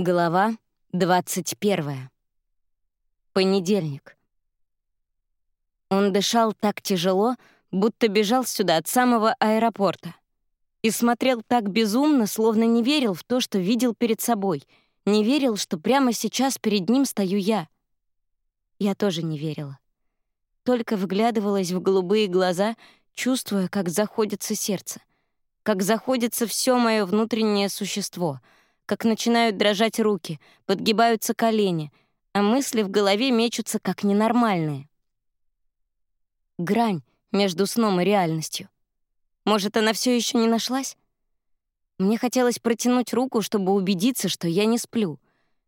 Глава 21. Понедельник. Он дышал так тяжело, будто бежал сюда от самого аэропорта. И смотрел так безумно, словно не верил в то, что видел перед собой, не верил, что прямо сейчас перед ним стою я. Я тоже не верила. Только вглядывалась в голубые глаза, чувствуя, как заходится сердце, как заходится все мое внутреннее существо — как начинают дрожать руки, подгибаются колени, а мысли в голове мечутся как ненормальные. Грань между сном и реальностью. Может, она все еще не нашлась? Мне хотелось протянуть руку, чтобы убедиться, что я не сплю,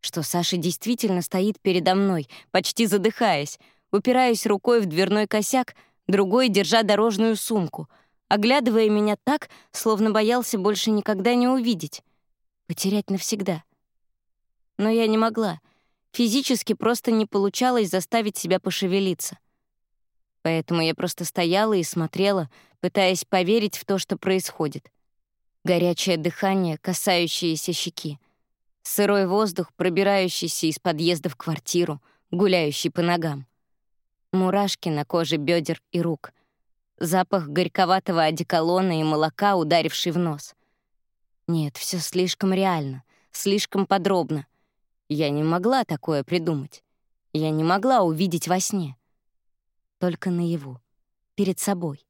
что Саша действительно стоит передо мной, почти задыхаясь, упираясь рукой в дверной косяк, другой держа дорожную сумку, оглядывая меня так, словно боялся больше никогда не увидеть. Потерять навсегда. Но я не могла. Физически просто не получалось заставить себя пошевелиться. Поэтому я просто стояла и смотрела, пытаясь поверить в то, что происходит. Горячее дыхание, касающееся щеки. Сырой воздух, пробирающийся из подъезда в квартиру, гуляющий по ногам. Мурашки на коже бедер и рук. Запах горьковатого одеколона и молока, ударивший в нос. Нет, все слишком реально, слишком подробно. Я не могла такое придумать. Я не могла увидеть во сне. Только наяву, перед собой.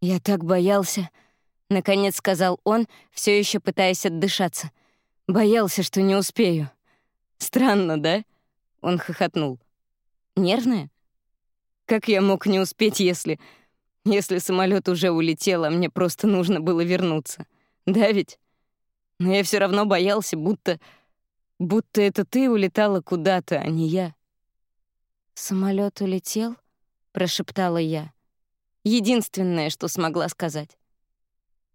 «Я так боялся», — наконец сказал он, все еще пытаясь отдышаться. «Боялся, что не успею». «Странно, да?» — он хохотнул. «Нервная? Как я мог не успеть, если... Если самолет уже улетел, а мне просто нужно было вернуться?» Да ведь? Но я все равно боялся, будто... Будто это ты улетала куда-то, а не я. Самолет улетел? прошептала я. Единственное, что смогла сказать.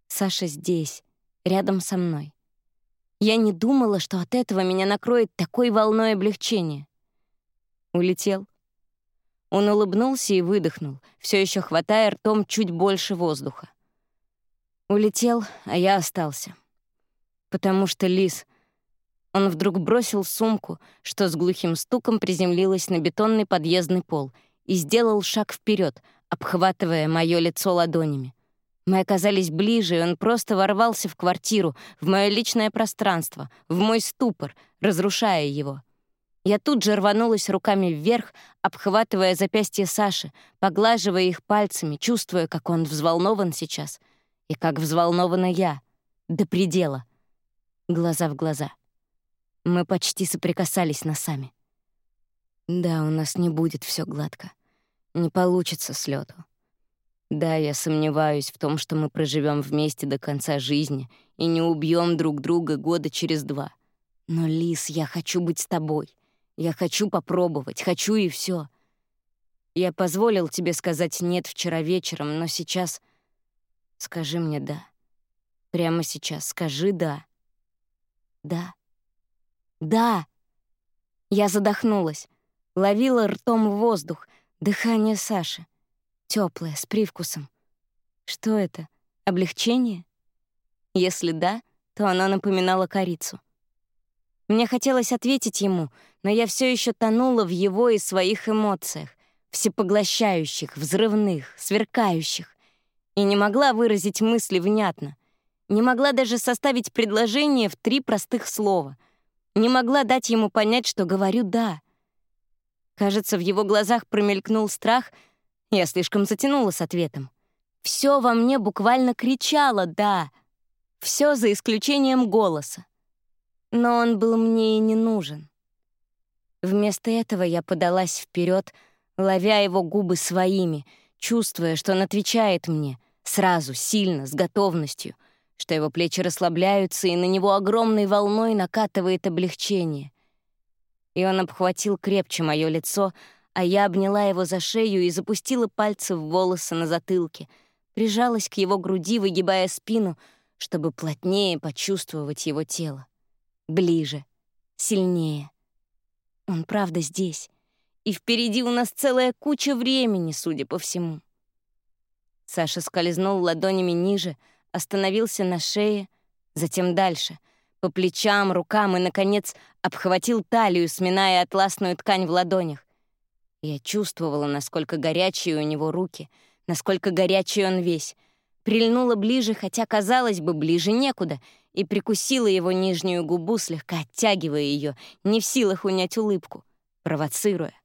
Саша здесь, рядом со мной. Я не думала, что от этого меня накроет такой волной облегчения. Улетел. Он улыбнулся и выдохнул, все еще хватая ртом чуть больше воздуха. Улетел, а я остался. Потому что лис... Он вдруг бросил сумку, что с глухим стуком приземлилась на бетонный подъездный пол, и сделал шаг вперед, обхватывая мое лицо ладонями. Мы оказались ближе, и он просто ворвался в квартиру, в мое личное пространство, в мой ступор, разрушая его. Я тут же рванулась руками вверх, обхватывая запястье Саши, поглаживая их пальцами, чувствуя, как он взволнован сейчас — и как взволнована я. До предела. Глаза в глаза. Мы почти соприкасались носами. Да, у нас не будет все гладко. Не получится с лету. Да, я сомневаюсь в том, что мы проживем вместе до конца жизни и не убьем друг друга года через два. Но, Лис, я хочу быть с тобой. Я хочу попробовать, хочу и все. Я позволил тебе сказать «нет» вчера вечером, но сейчас Скажи мне «да». Прямо сейчас скажи «да». Да. Да. Я задохнулась. Ловила ртом воздух, дыхание Саши. Теплое, с привкусом. Что это? Облегчение? Если да, то оно напоминало корицу. Мне хотелось ответить ему, но я все еще тонула в его и своих эмоциях, всепоглощающих, взрывных, сверкающих и не могла выразить мысли внятно, не могла даже составить предложение в три простых слова, не могла дать ему понять, что говорю «да». Кажется, в его глазах промелькнул страх, я слишком затянула с ответом. Все во мне буквально кричало «да», все за исключением голоса. Но он был мне и не нужен. Вместо этого я подалась вперед, ловя его губы своими, чувствуя, что он отвечает мне — Сразу, сильно, с готовностью, что его плечи расслабляются, и на него огромной волной накатывает облегчение. И он обхватил крепче мое лицо, а я обняла его за шею и запустила пальцы в волосы на затылке, прижалась к его груди, выгибая спину, чтобы плотнее почувствовать его тело. Ближе, сильнее. Он правда здесь. И впереди у нас целая куча времени, судя по всему. Саша скользнул ладонями ниже, остановился на шее, затем дальше, по плечам, рукам и, наконец, обхватил талию, сминая атласную ткань в ладонях. Я чувствовала, насколько горячие у него руки, насколько горячий он весь. Прильнула ближе, хотя, казалось бы, ближе некуда, и прикусила его нижнюю губу, слегка оттягивая ее, не в силах унять улыбку, провоцируя.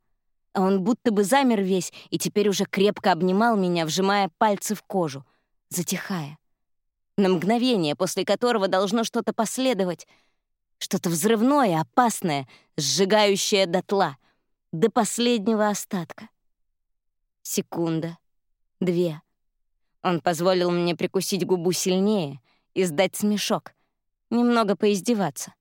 А он будто бы замер весь и теперь уже крепко обнимал меня, вжимая пальцы в кожу, затихая на мгновение, после которого должно что-то последовать, что-то взрывное, опасное, сжигающее дотла, до последнего остатка. Секунда, две. Он позволил мне прикусить губу сильнее, издать смешок, немного поиздеваться.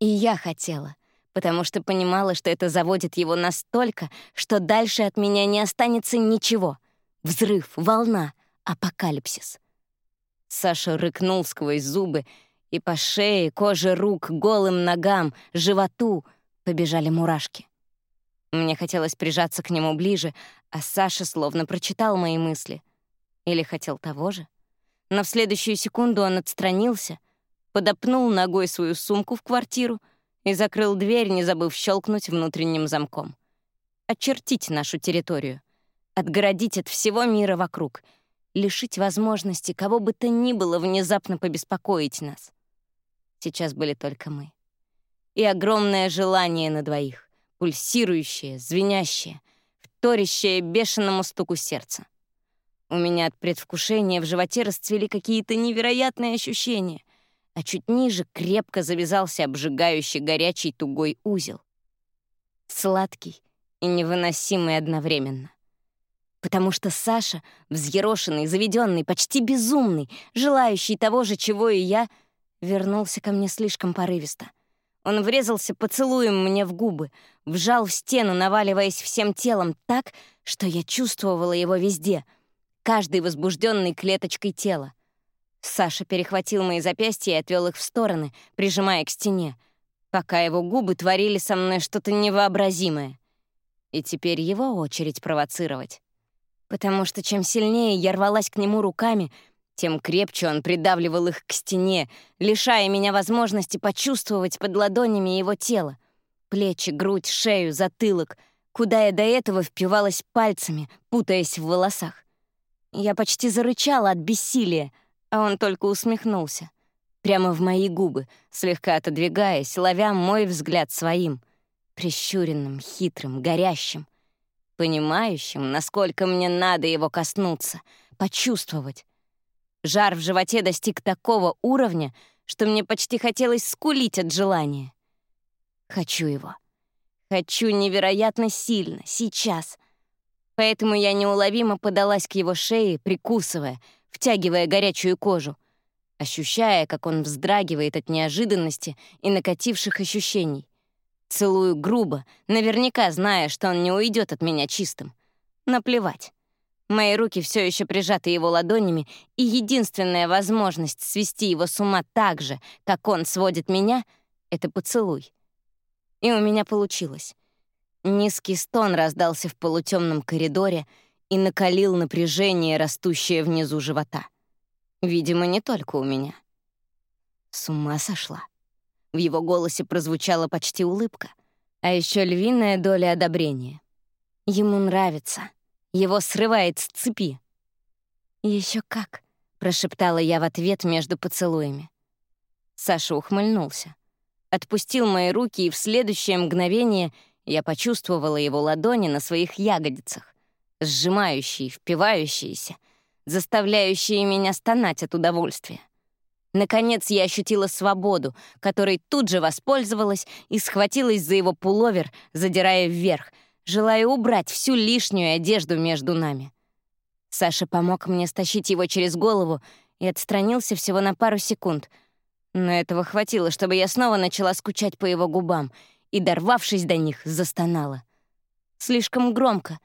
И я хотела, потому что понимала, что это заводит его настолько, что дальше от меня не останется ничего. Взрыв, волна, апокалипсис — Саша рыкнул сквозь зубы, и по шее, коже рук, голым ногам, животу побежали мурашки. Мне хотелось прижаться к нему ближе, а Саша словно прочитал мои мысли. Или хотел того же. Но в следующую секунду он отстранился, подопнул ногой свою сумку в квартиру и закрыл дверь, не забыв щелкнуть внутренним замком. Очертить нашу территорию. Отгородить от всего мира вокруг — лишить возможности кого бы то ни было внезапно побеспокоить нас. Сейчас были только мы. И огромное желание на двоих, пульсирующее, звенящее, вторящее бешеному стуку сердца. У меня от предвкушения в животе расцвели какие-то невероятные ощущения, а чуть ниже крепко завязался обжигающий горячий тугой узел. Сладкий и невыносимый одновременно потому что Саша, взъерошенный, заведенный, почти безумный, желающий того же, чего и я, вернулся ко мне слишком порывисто. Он врезался поцелуем мне в губы, вжал в стену, наваливаясь всем телом так, что я чувствовала его везде, каждой возбужденной клеточкой тела. Саша перехватил мои запястья и отвел их в стороны, прижимая к стене, пока его губы творили со мной что-то невообразимое. И теперь его очередь провоцировать потому что чем сильнее я рвалась к нему руками, тем крепче он придавливал их к стене, лишая меня возможности почувствовать под ладонями его тело. Плечи, грудь, шею, затылок, куда я до этого впивалась пальцами, путаясь в волосах. Я почти зарычала от бессилия, а он только усмехнулся. Прямо в мои губы, слегка отодвигаясь, ловя мой взгляд своим, прищуренным, хитрым, горящим понимающим, насколько мне надо его коснуться, почувствовать. Жар в животе достиг такого уровня, что мне почти хотелось скулить от желания. Хочу его. Хочу невероятно сильно, сейчас. Поэтому я неуловимо подалась к его шее, прикусывая, втягивая горячую кожу, ощущая, как он вздрагивает от неожиданности и накативших ощущений. Целую грубо, наверняка зная, что он не уйдет от меня чистым. Наплевать. Мои руки все еще прижаты его ладонями, и единственная возможность свести его с ума так же, как он сводит меня, — это поцелуй. И у меня получилось. Низкий стон раздался в полутемном коридоре и накалил напряжение, растущее внизу живота. Видимо, не только у меня. С ума сошла. В его голосе прозвучала почти улыбка, а еще львиная доля одобрения. Ему нравится. Его срывает с цепи. Еще как», — прошептала я в ответ между поцелуями. Саша ухмыльнулся. Отпустил мои руки, и в следующее мгновение я почувствовала его ладони на своих ягодицах, сжимающие, впивающиеся, заставляющие меня стонать от удовольствия. Наконец я ощутила свободу, которой тут же воспользовалась и схватилась за его пуловер, задирая вверх, желая убрать всю лишнюю одежду между нами. Саша помог мне стащить его через голову и отстранился всего на пару секунд. Но этого хватило, чтобы я снова начала скучать по его губам и, дорвавшись до них, застонала. Слишком громко,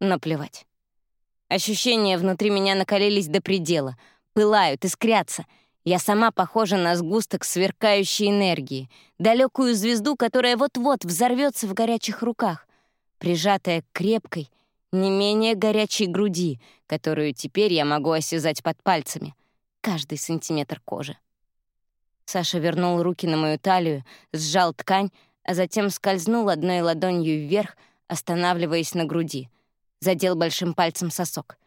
но плевать. Ощущения внутри меня накалились до предела, пылают, искрятся — я сама похожа на сгусток сверкающей энергии, далекую звезду, которая вот-вот взорвется в горячих руках, прижатая к крепкой, не менее горячей груди, которую теперь я могу осязать под пальцами, каждый сантиметр кожи. Саша вернул руки на мою талию, сжал ткань, а затем скользнул одной ладонью вверх, останавливаясь на груди. Задел большим пальцем сосок.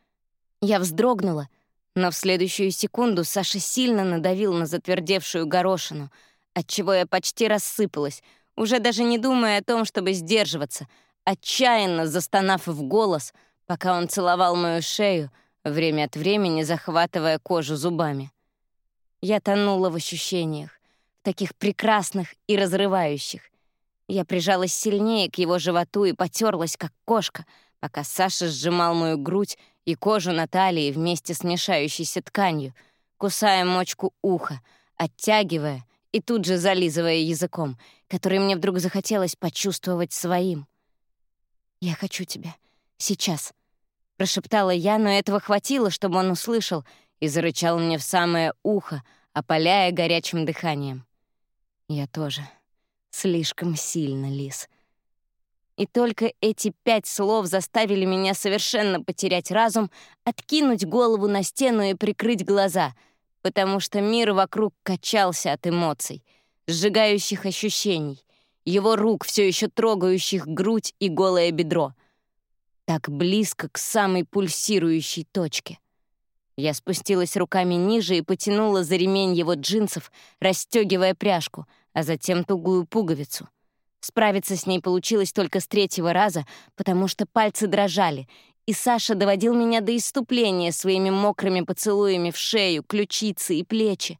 Я вздрогнула, но в следующую секунду Саша сильно надавил на затвердевшую горошину, отчего я почти рассыпалась, уже даже не думая о том, чтобы сдерживаться, отчаянно застонав в голос, пока он целовал мою шею, время от времени захватывая кожу зубами. Я тонула в ощущениях, таких прекрасных и разрывающих. Я прижалась сильнее к его животу и потерлась, как кошка, пока Саша сжимал мою грудь и кожу на талии вместе с мешающейся тканью, кусая мочку уха, оттягивая и тут же зализывая языком, который мне вдруг захотелось почувствовать своим. «Я хочу тебя. Сейчас», — прошептала я, но этого хватило, чтобы он услышал — и зарычал мне в самое ухо, опаляя горячим дыханием. Я тоже. Слишком сильно, Лис. И только эти пять слов заставили меня совершенно потерять разум, откинуть голову на стену и прикрыть глаза, потому что мир вокруг качался от эмоций, сжигающих ощущений, его рук, все еще трогающих грудь и голое бедро. Так близко к самой пульсирующей точке. Я спустилась руками ниже и потянула за ремень его джинсов, расстегивая пряжку, а затем тугую пуговицу. Справиться с ней получилось только с третьего раза, потому что пальцы дрожали, и Саша доводил меня до иступления своими мокрыми поцелуями в шею, ключицы и плечи.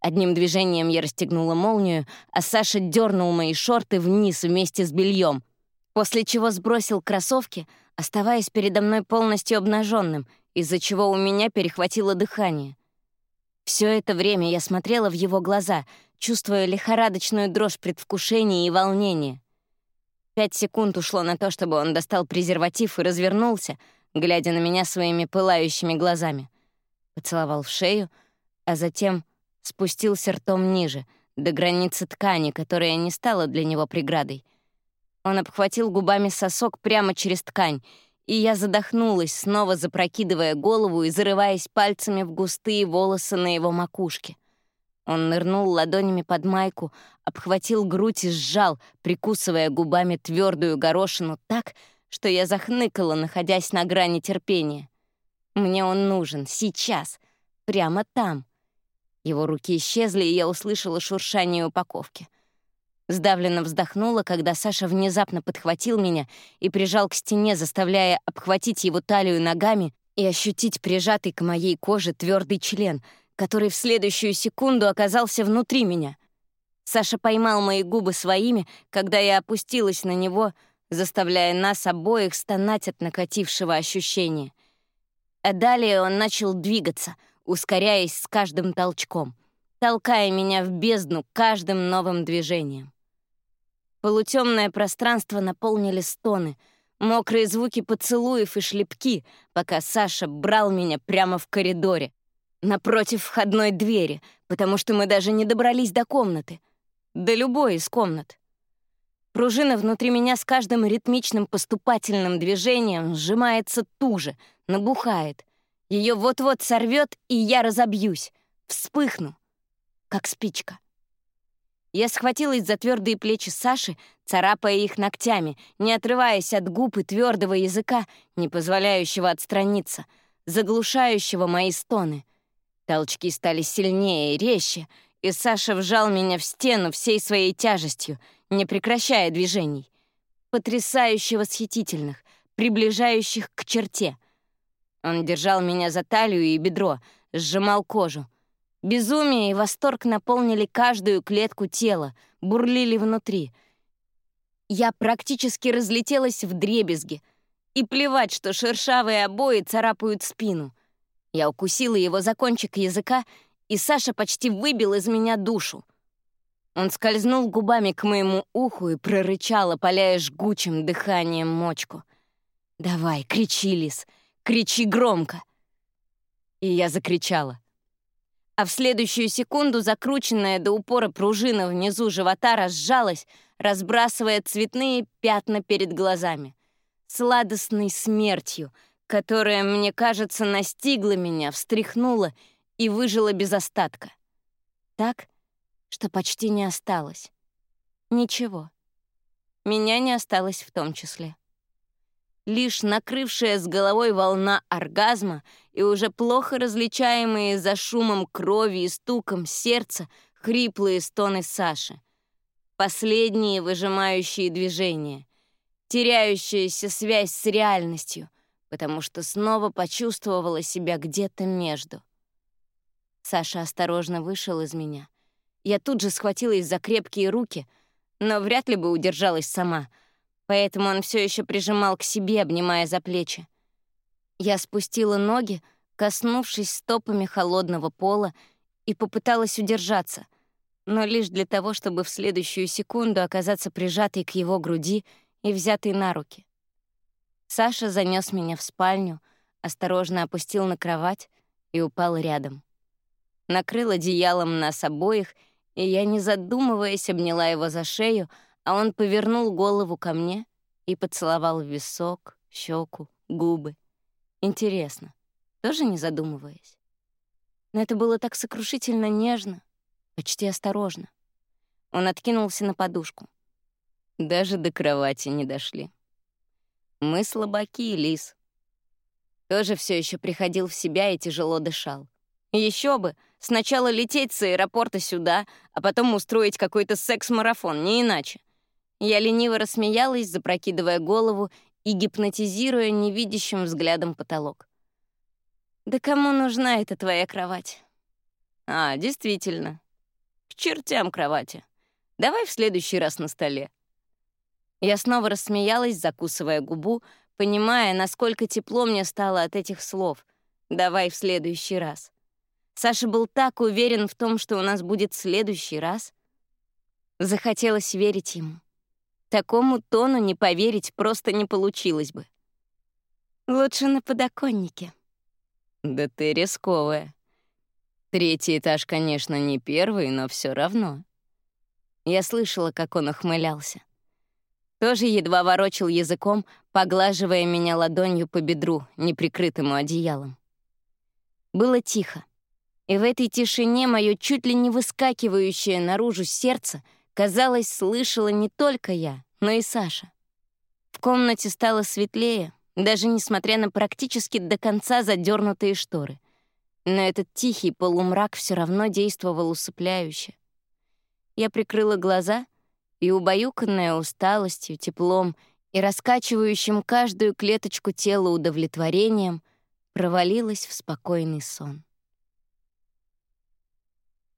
Одним движением я расстегнула молнию, а Саша дернул мои шорты вниз вместе с бельем, после чего сбросил кроссовки, оставаясь передо мной полностью обнаженным — из-за чего у меня перехватило дыхание. Все это время я смотрела в его глаза, чувствуя лихорадочную дрожь предвкушения и волнения. Пять секунд ушло на то, чтобы он достал презерватив и развернулся, глядя на меня своими пылающими глазами. Поцеловал в шею, а затем спустился ртом ниже, до границы ткани, которая не стала для него преградой. Он обхватил губами сосок прямо через ткань — и я задохнулась, снова запрокидывая голову и зарываясь пальцами в густые волосы на его макушке. Он нырнул ладонями под майку, обхватил грудь и сжал, прикусывая губами твердую горошину так, что я захныкала, находясь на грани терпения. Мне он нужен, сейчас, прямо там. Его руки исчезли, и я услышала шуршание упаковки — Сдавленно вздохнула, когда Саша внезапно подхватил меня и прижал к стене, заставляя обхватить его талию ногами и ощутить прижатый к моей коже твердый член, который в следующую секунду оказался внутри меня. Саша поймал мои губы своими, когда я опустилась на него, заставляя нас обоих стонать от накатившего ощущения. А далее он начал двигаться, ускоряясь с каждым толчком, толкая меня в бездну каждым новым движением. Полутемное пространство наполнили стоны, мокрые звуки поцелуев и шлепки, пока Саша брал меня прямо в коридоре, напротив входной двери, потому что мы даже не добрались до комнаты, до любой из комнат. Пружина внутри меня с каждым ритмичным поступательным движением сжимается туже, набухает. Ее вот-вот сорвет, и я разобьюсь, вспыхну, как спичка. Я схватилась за твердые плечи Саши, царапая их ногтями, не отрываясь от губ и твердого языка, не позволяющего отстраниться, заглушающего мои стоны. Толчки стали сильнее и резче, и Саша вжал меня в стену всей своей тяжестью, не прекращая движений. Потрясающе восхитительных, приближающих к черте. Он держал меня за талию и бедро, сжимал кожу — Безумие и восторг наполнили каждую клетку тела, бурлили внутри. Я практически разлетелась в дребезги. И плевать, что шершавые обои царапают спину. Я укусила его за кончик языка, и Саша почти выбил из меня душу. Он скользнул губами к моему уху и прорычал, опаляя жгучим дыханием мочку. «Давай, кричи, Лис, кричи громко!» И я закричала а в следующую секунду закрученная до упора пружина внизу живота разжалась, разбрасывая цветные пятна перед глазами. Сладостной смертью, которая, мне кажется, настигла меня, встряхнула и выжила без остатка. Так, что почти не осталось. Ничего. Меня не осталось в том числе. Лишь накрывшая с головой волна оргазма и уже плохо различаемые за шумом крови и стуком сердца хриплые стоны Саши. Последние выжимающие движения, теряющаяся связь с реальностью, потому что снова почувствовала себя где-то между. Саша осторожно вышел из меня. Я тут же схватилась за крепкие руки, но вряд ли бы удержалась сама, поэтому он все еще прижимал к себе, обнимая за плечи. Я спустила ноги, коснувшись стопами холодного пола, и попыталась удержаться, но лишь для того, чтобы в следующую секунду оказаться прижатой к его груди и взятой на руки. Саша занес меня в спальню, осторожно опустил на кровать и упал рядом. Накрыл одеялом нас обоих, и я, не задумываясь, обняла его за шею, а он повернул голову ко мне и поцеловал в висок, щеку, губы. Интересно, тоже не задумываясь? Но это было так сокрушительно нежно, почти осторожно. Он откинулся на подушку. Даже до кровати не дошли. Мы слабаки, Лис. Тоже все еще приходил в себя и тяжело дышал. Еще бы, сначала лететь с аэропорта сюда, а потом устроить какой-то секс-марафон, не иначе. Я лениво рассмеялась, запрокидывая голову и гипнотизируя невидящим взглядом потолок. «Да кому нужна эта твоя кровать?» «А, действительно. К чертям кровати. Давай в следующий раз на столе». Я снова рассмеялась, закусывая губу, понимая, насколько тепло мне стало от этих слов. «Давай в следующий раз». Саша был так уверен в том, что у нас будет следующий раз. Захотелось верить ему. Такому тону не поверить просто не получилось бы. Лучше на подоконнике. Да ты рисковая. Третий этаж, конечно, не первый, но все равно. Я слышала, как он ухмылялся. Тоже едва ворочил языком, поглаживая меня ладонью по бедру, неприкрытому одеялом. Было тихо. И в этой тишине мое чуть ли не выскакивающее наружу сердце, казалось, слышала не только я, но и Саша. В комнате стало светлее, даже несмотря на практически до конца задернутые шторы. Но этот тихий полумрак все равно действовал усыпляюще. Я прикрыла глаза и, убаюканная усталостью, теплом и раскачивающим каждую клеточку тела удовлетворением, провалилась в спокойный сон.